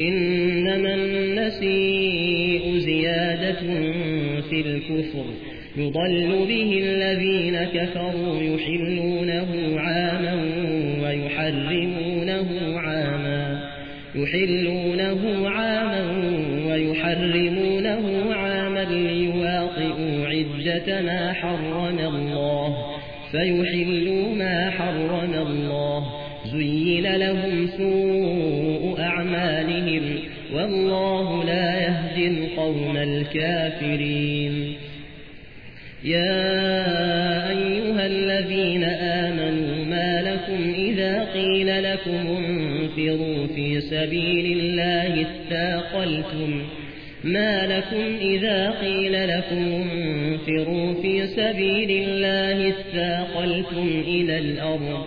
إنما النسيء زيادة في الكفر. يضل به الذين كفروا يحلونه عاما ويحرمونه عاما يحلونه عاما ويحرمونه عاما ليواطئوا عدة ما حرم الله. فيحلوا ما حرم الله. زين لهم سوء أعمالهم والله لا يهدي القوم الكافرين. يا أيها الذين آمنوا ما لكم إذا قيل لكم انفروا في سبيل الله استاقلتم ما لكم إذا قيل لكم انفروا في سبيل الله استاقلتم إلى الأرض.